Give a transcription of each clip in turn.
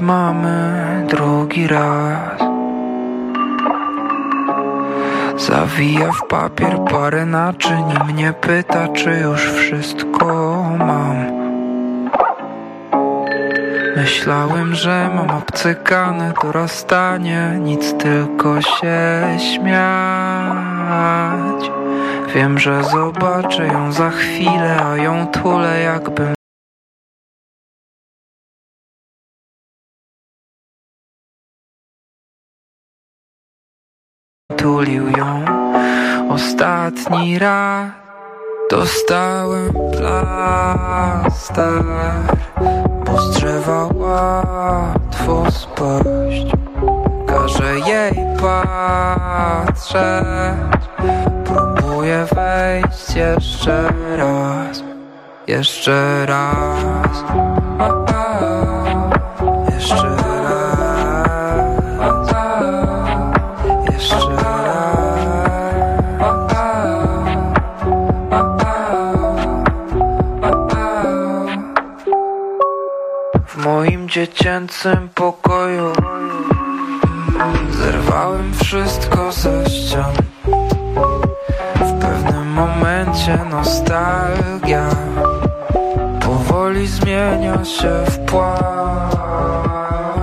mamy drugi raz. Zawija w papier parę naczyń i mnie pyta, czy już wszystko mam. Myślałem, że mam obcykane dorastanie Nic tylko się śmiać. Wiem, że zobaczę ją za chwilę, a ją tulę jakbym ją ostatni raz Dostałem plaster, bo z drzewa łatwo spaść patrzeć. Próbuję wejść jeszcze raz. Jeszcze raz. Jeszcze raz moim dziecięcym pokoju. Zerwałem wszystko ze ścian. W pewnym momencie nostalgia Powoli zmienia się w płat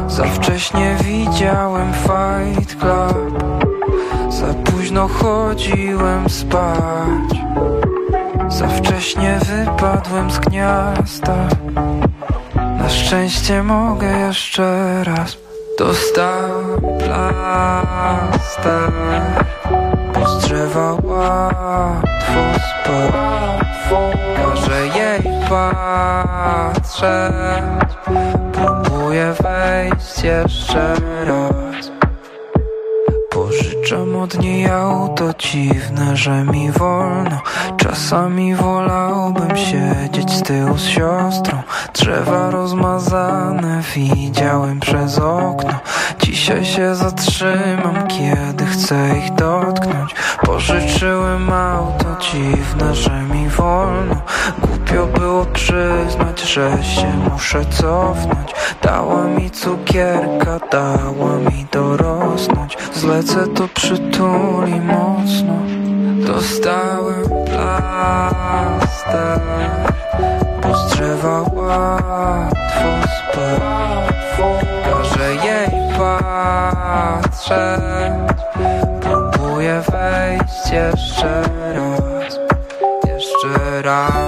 Za wcześnie widziałem Fight Club. Za późno chodziłem spać. Za wcześnie wypadłem z gniazda Na szczęście mogę jeszcze raz. Dostałem plaster Bo z łatwo spać Każę jej patrzeć. Próbuję wejść jeszcze raz Pożyczam od niej auto dziwne, że mi wolno. Czasami wolałbym siedzieć z tyłu z siostrą. Drzewa rozmazane widziałem przez okno. Dzisiaj się zatrzymam, kiedy chcę ich dotknąć. Pożyczyłem auto dziwne, że mi wolno. Głupio było przyznać, że się muszę cofnąć. Dała mi cukierka, dała mi dorosnąć. Zlecę to przytuli mocno. Dostałem plaster Bo z drzewa łatwo spać Każę jej patrzeć Próbuję wejść jeszcze raz Jeszcze raz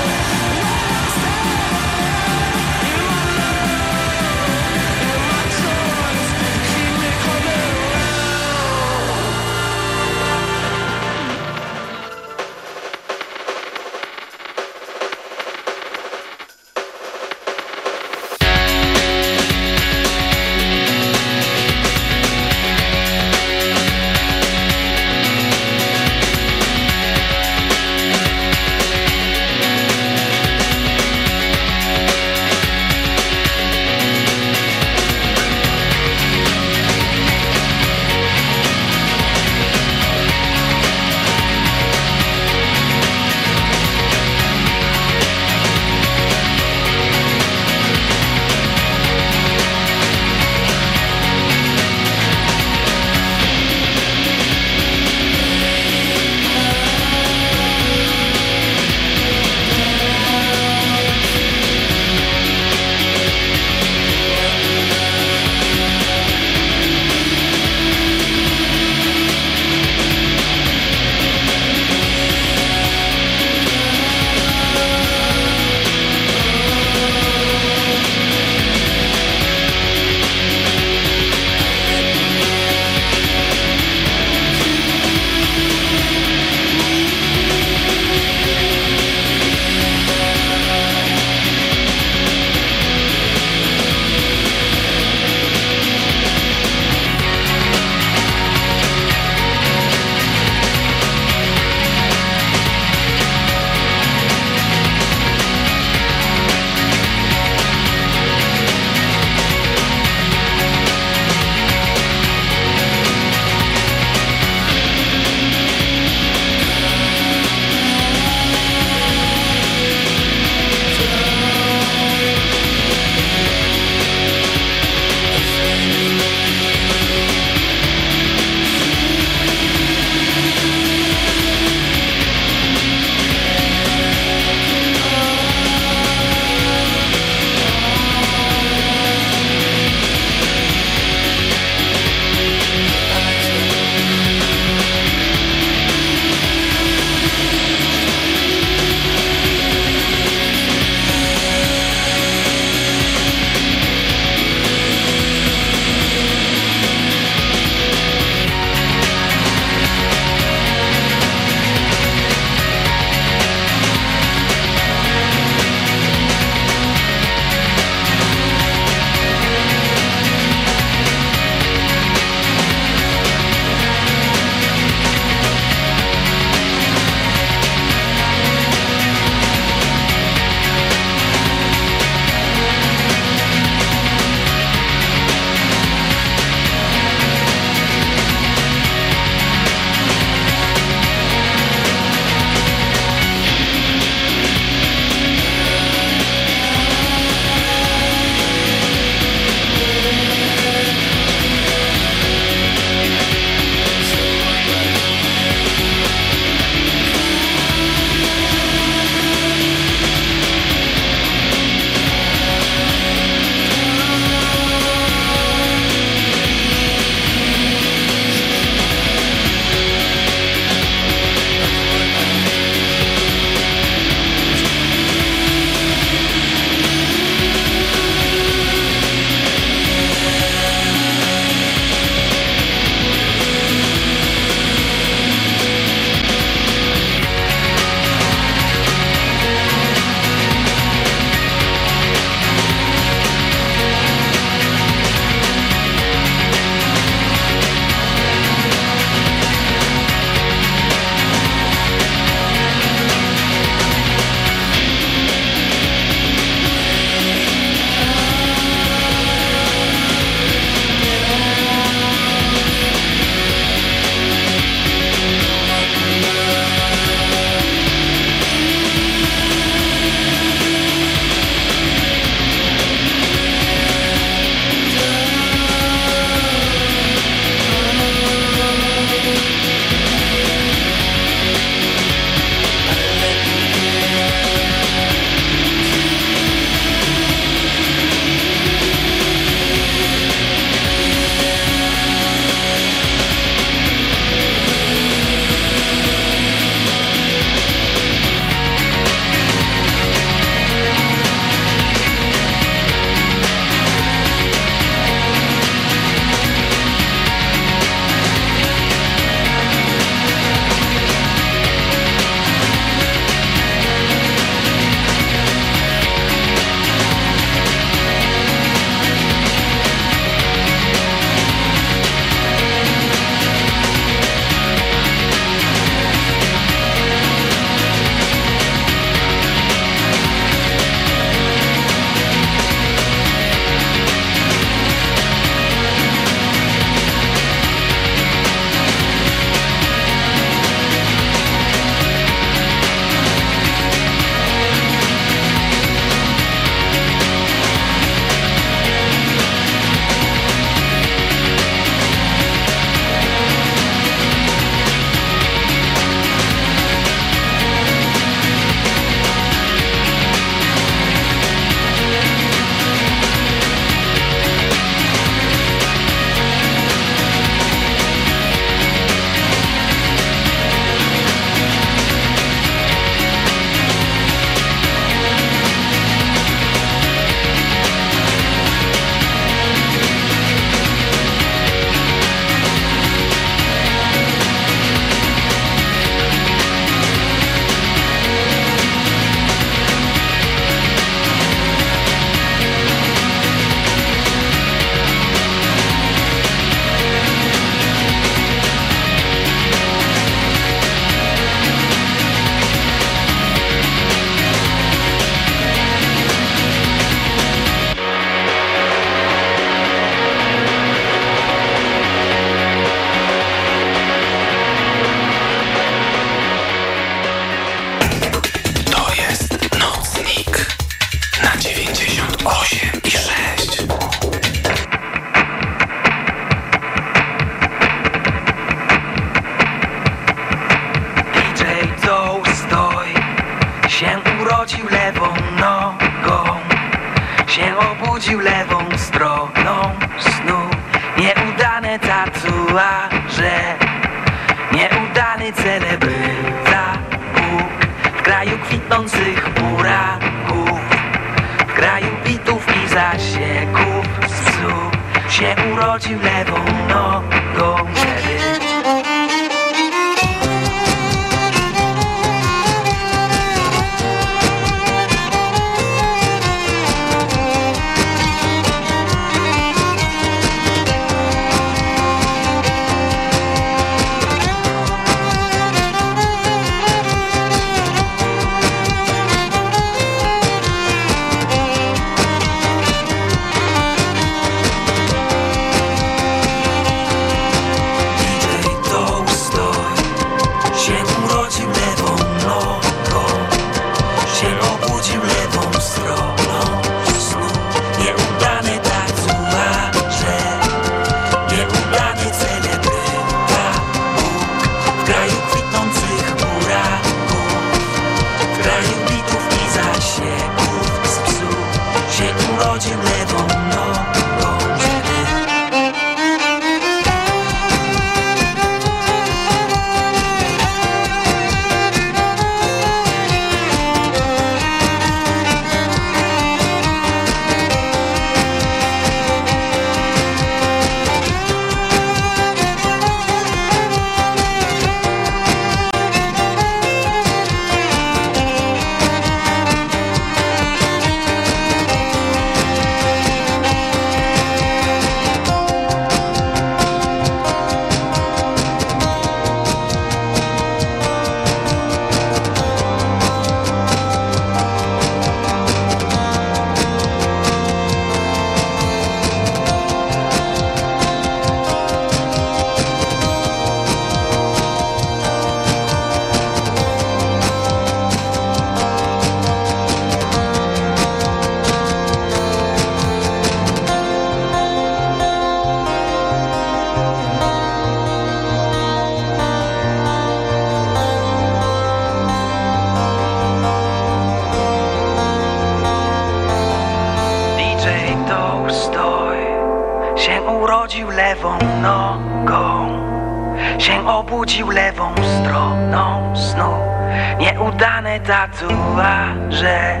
tatuaże.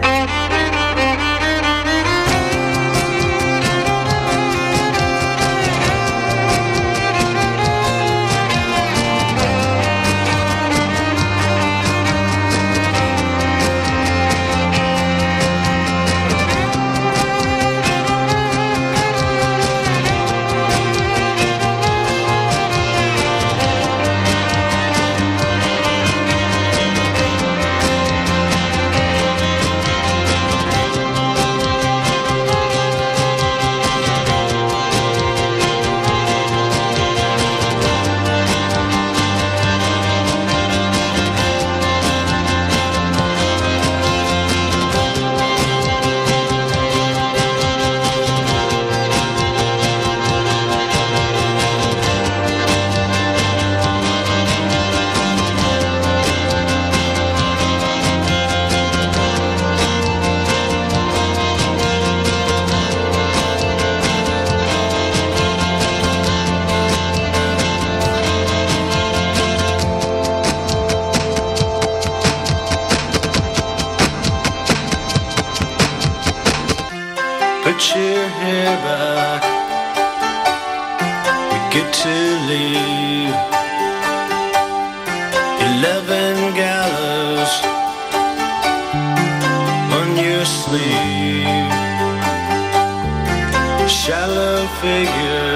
Eleven gallows on your sleeve. Shallow figured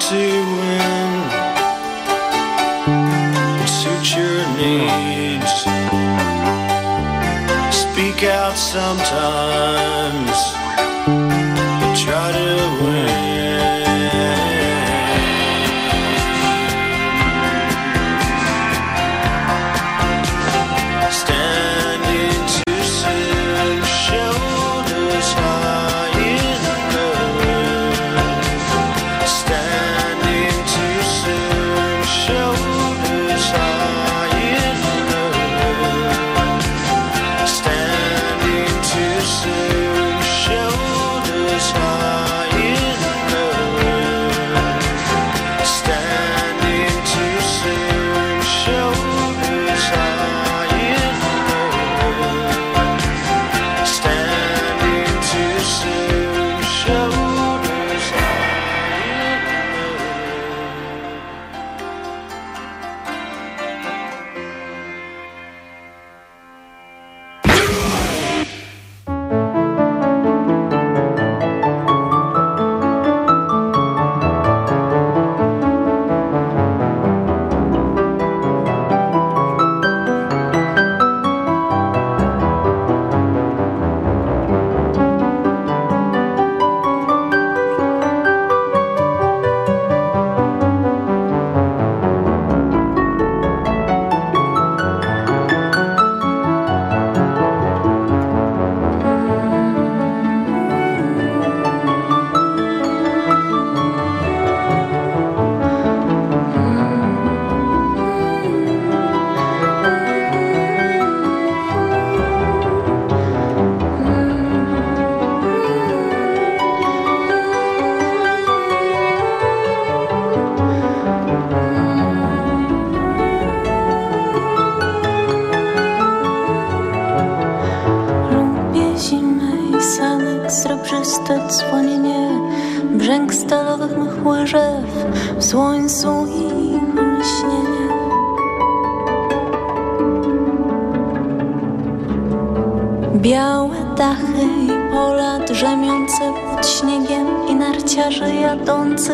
to win suit your needs. Speak out sometimes, but try to.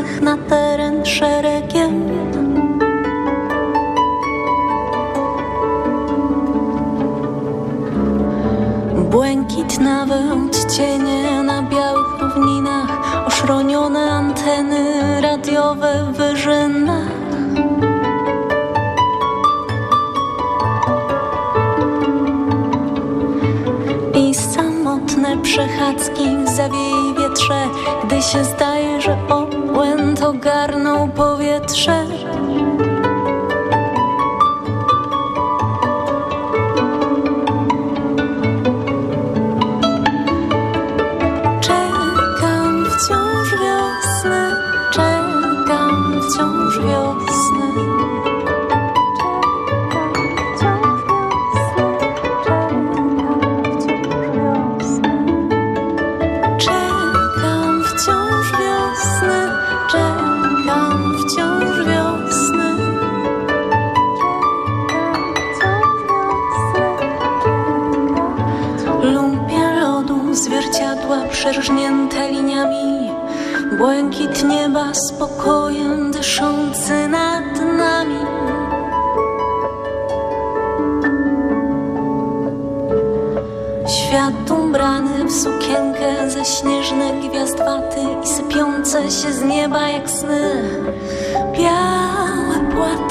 их на błękit nieba spokojem dyszący nad nami. Świat ubrany w sukienkę ze śnieżnych gwiazdwaty i sypiące się z nieba jak sny białe płaty.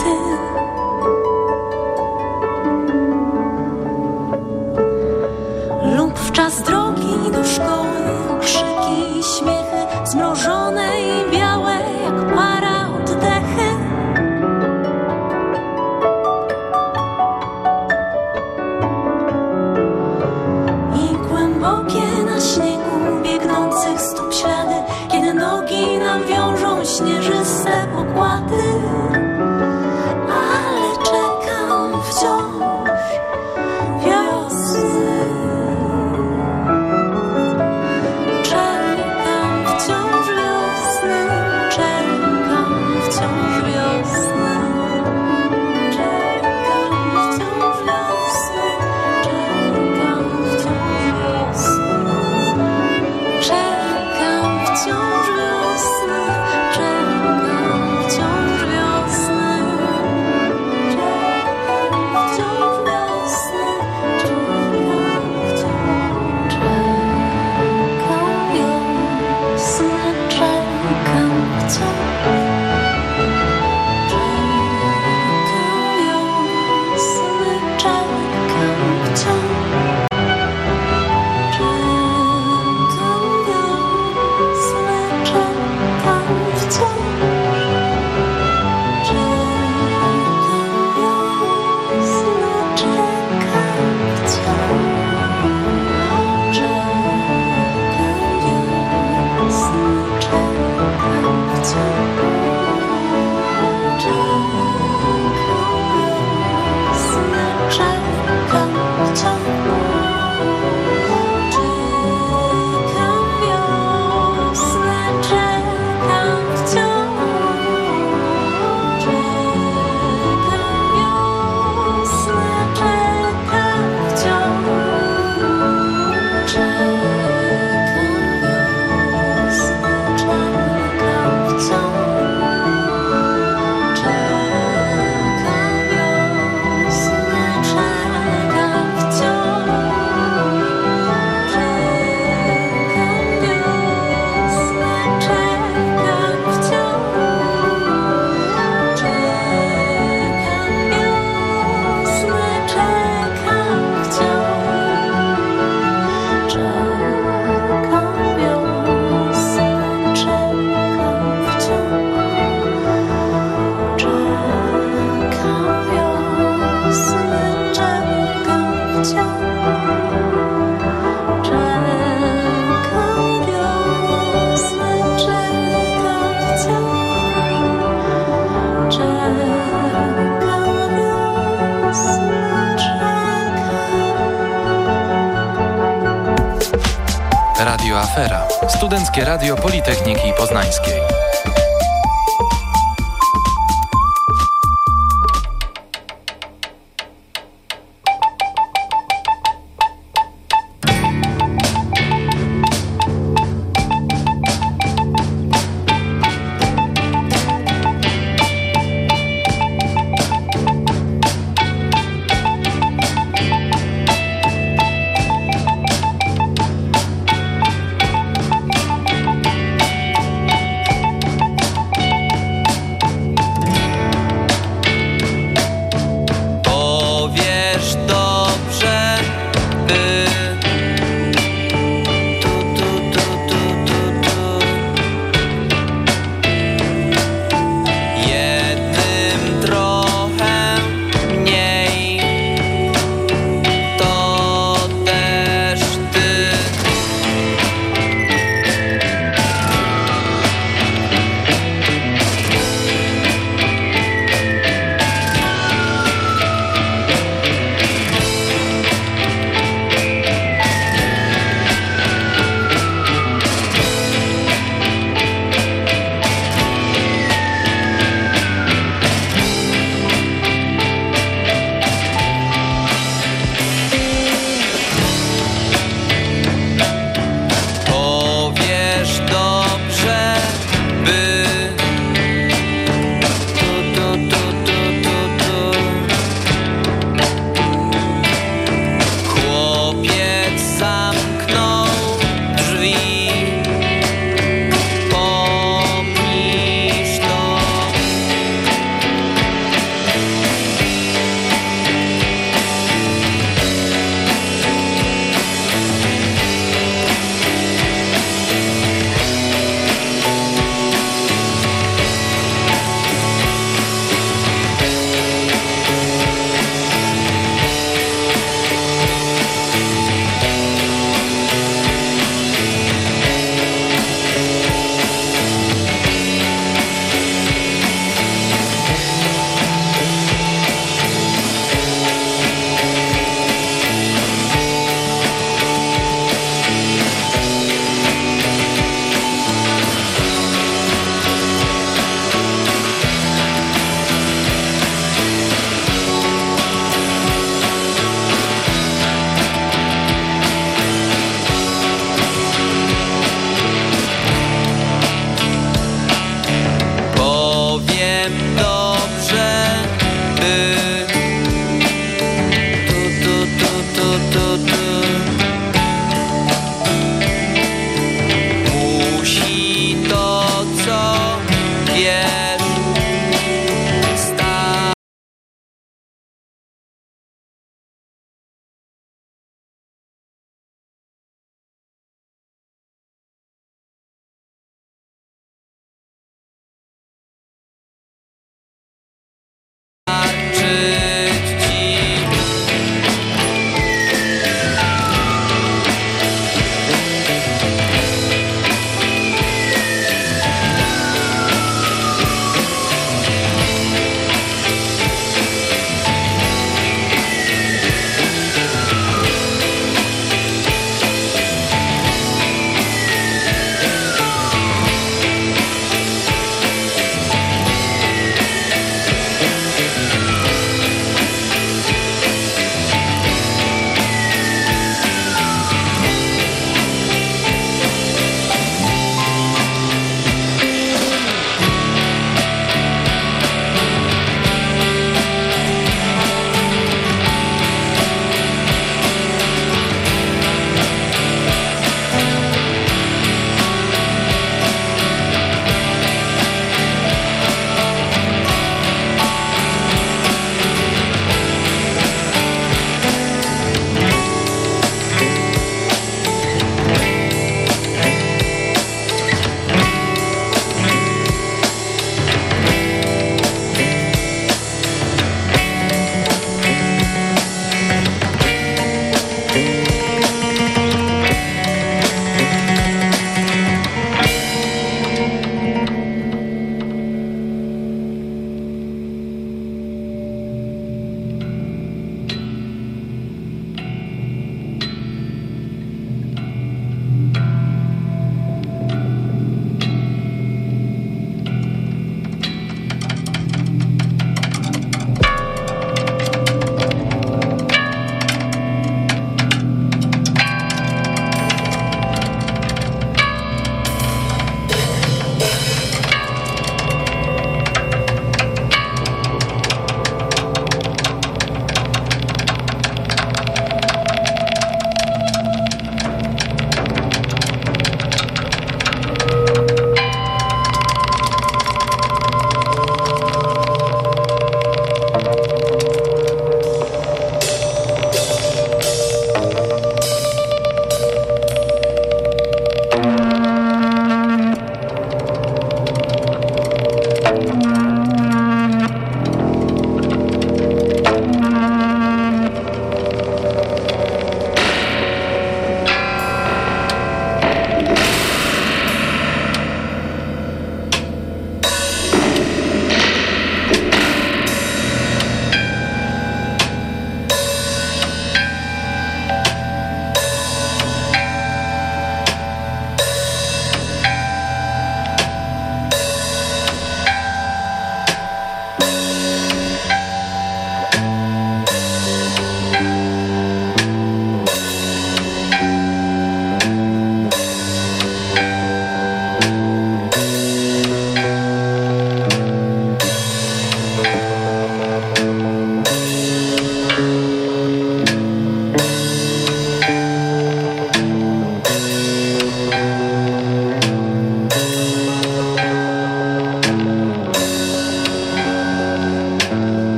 Studenckie Radio Politechniki Poznańskiej.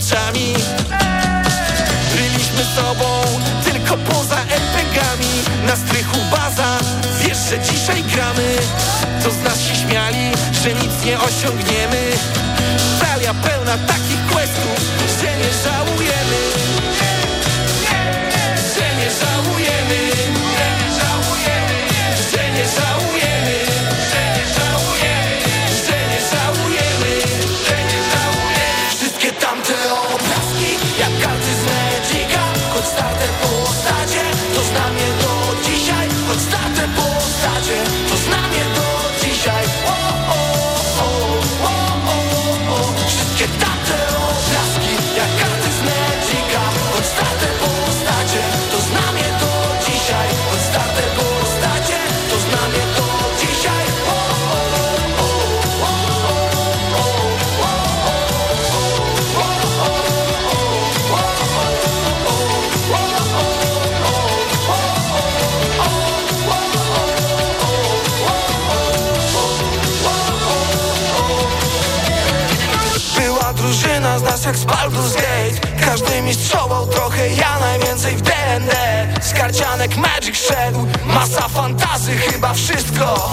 Oczami explode those gates Każdy mistrzował trochę, ja najwięcej w D&D Z karcianek Magic szedł, masa fantazy, chyba wszystko.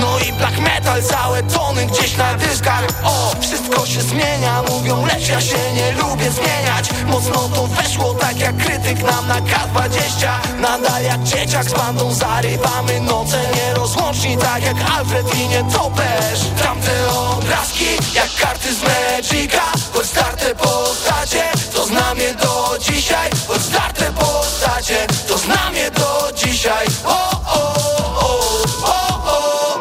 No i black metal, całe tony gdzieś na dyskach. O, wszystko się zmienia, mówią, lecz ja się nie lubię zmieniać. Mocno to weszło, tak jak krytyk nam na K20 Nadal jak dzieciak z bandą zarywamy noce Nierozłączni, tak jak Alfred i nie topesz Tamte obrazki, jak karty z Magica Choć starte postacie, to znam je do dzisiaj Choć starte postacie, to znam je do dzisiaj. O, o, o, o, o,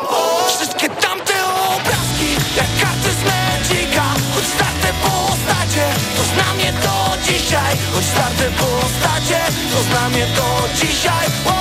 o. Wszystkie tamte obrazki, jak karty z Magica Choć starte postacie, to znam je do dzisiaj. Choć starte postacie, to znam je do dzisiaj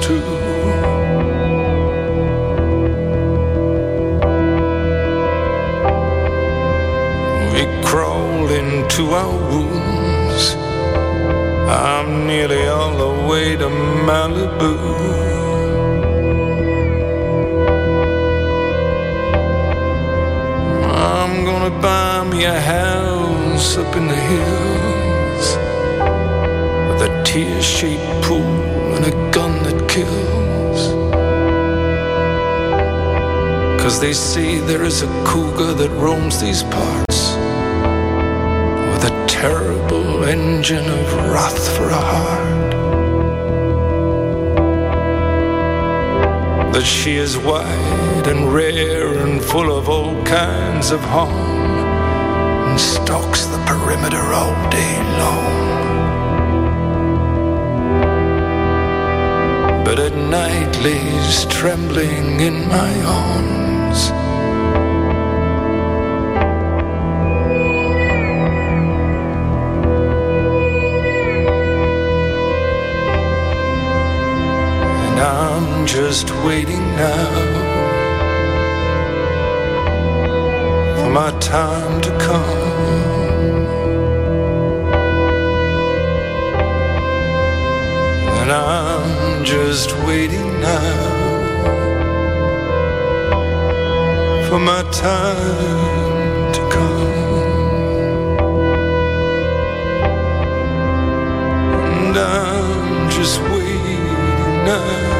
too. We crawl into our wounds. I'm nearly all the way to Malibu. I'm gonna buy me a house up in the hills with a tear-shaped pool kills. Cause they say there is a cougar that roams these parts with a terrible engine of wrath for a heart. That she is wide and rare and full of all kinds of harm and stalks the perimeter all day long. But at night lays trembling in my arms. And I'm just waiting now for my time to come. And I'm just waiting now for my time to come. And I'm just waiting now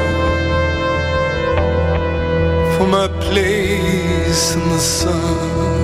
for my place in the sun.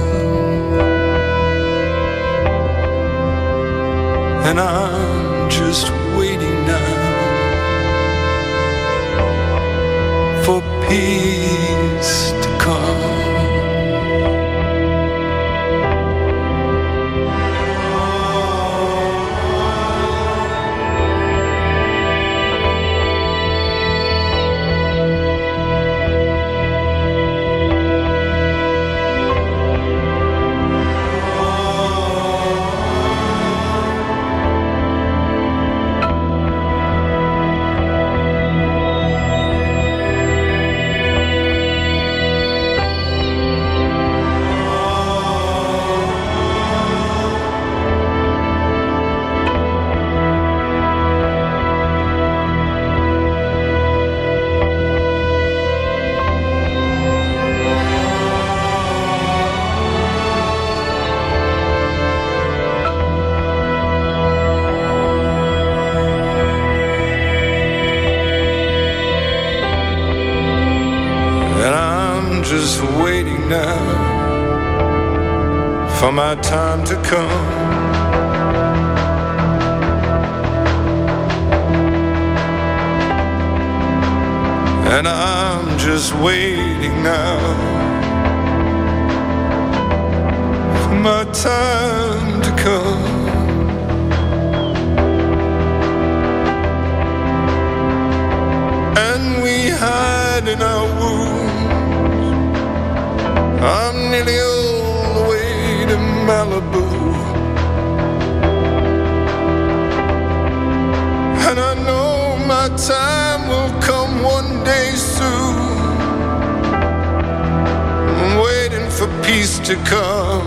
Come one day soon. I'm waiting for peace to come.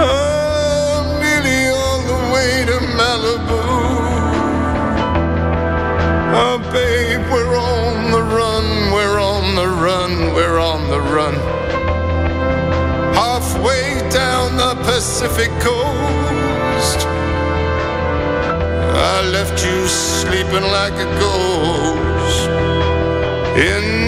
I'm nearly all the way to Malibu. Oh, babe, we're on the run, we're on the run, we're on the run. Halfway down the Pacific coast, I left you sleeping like a ghost in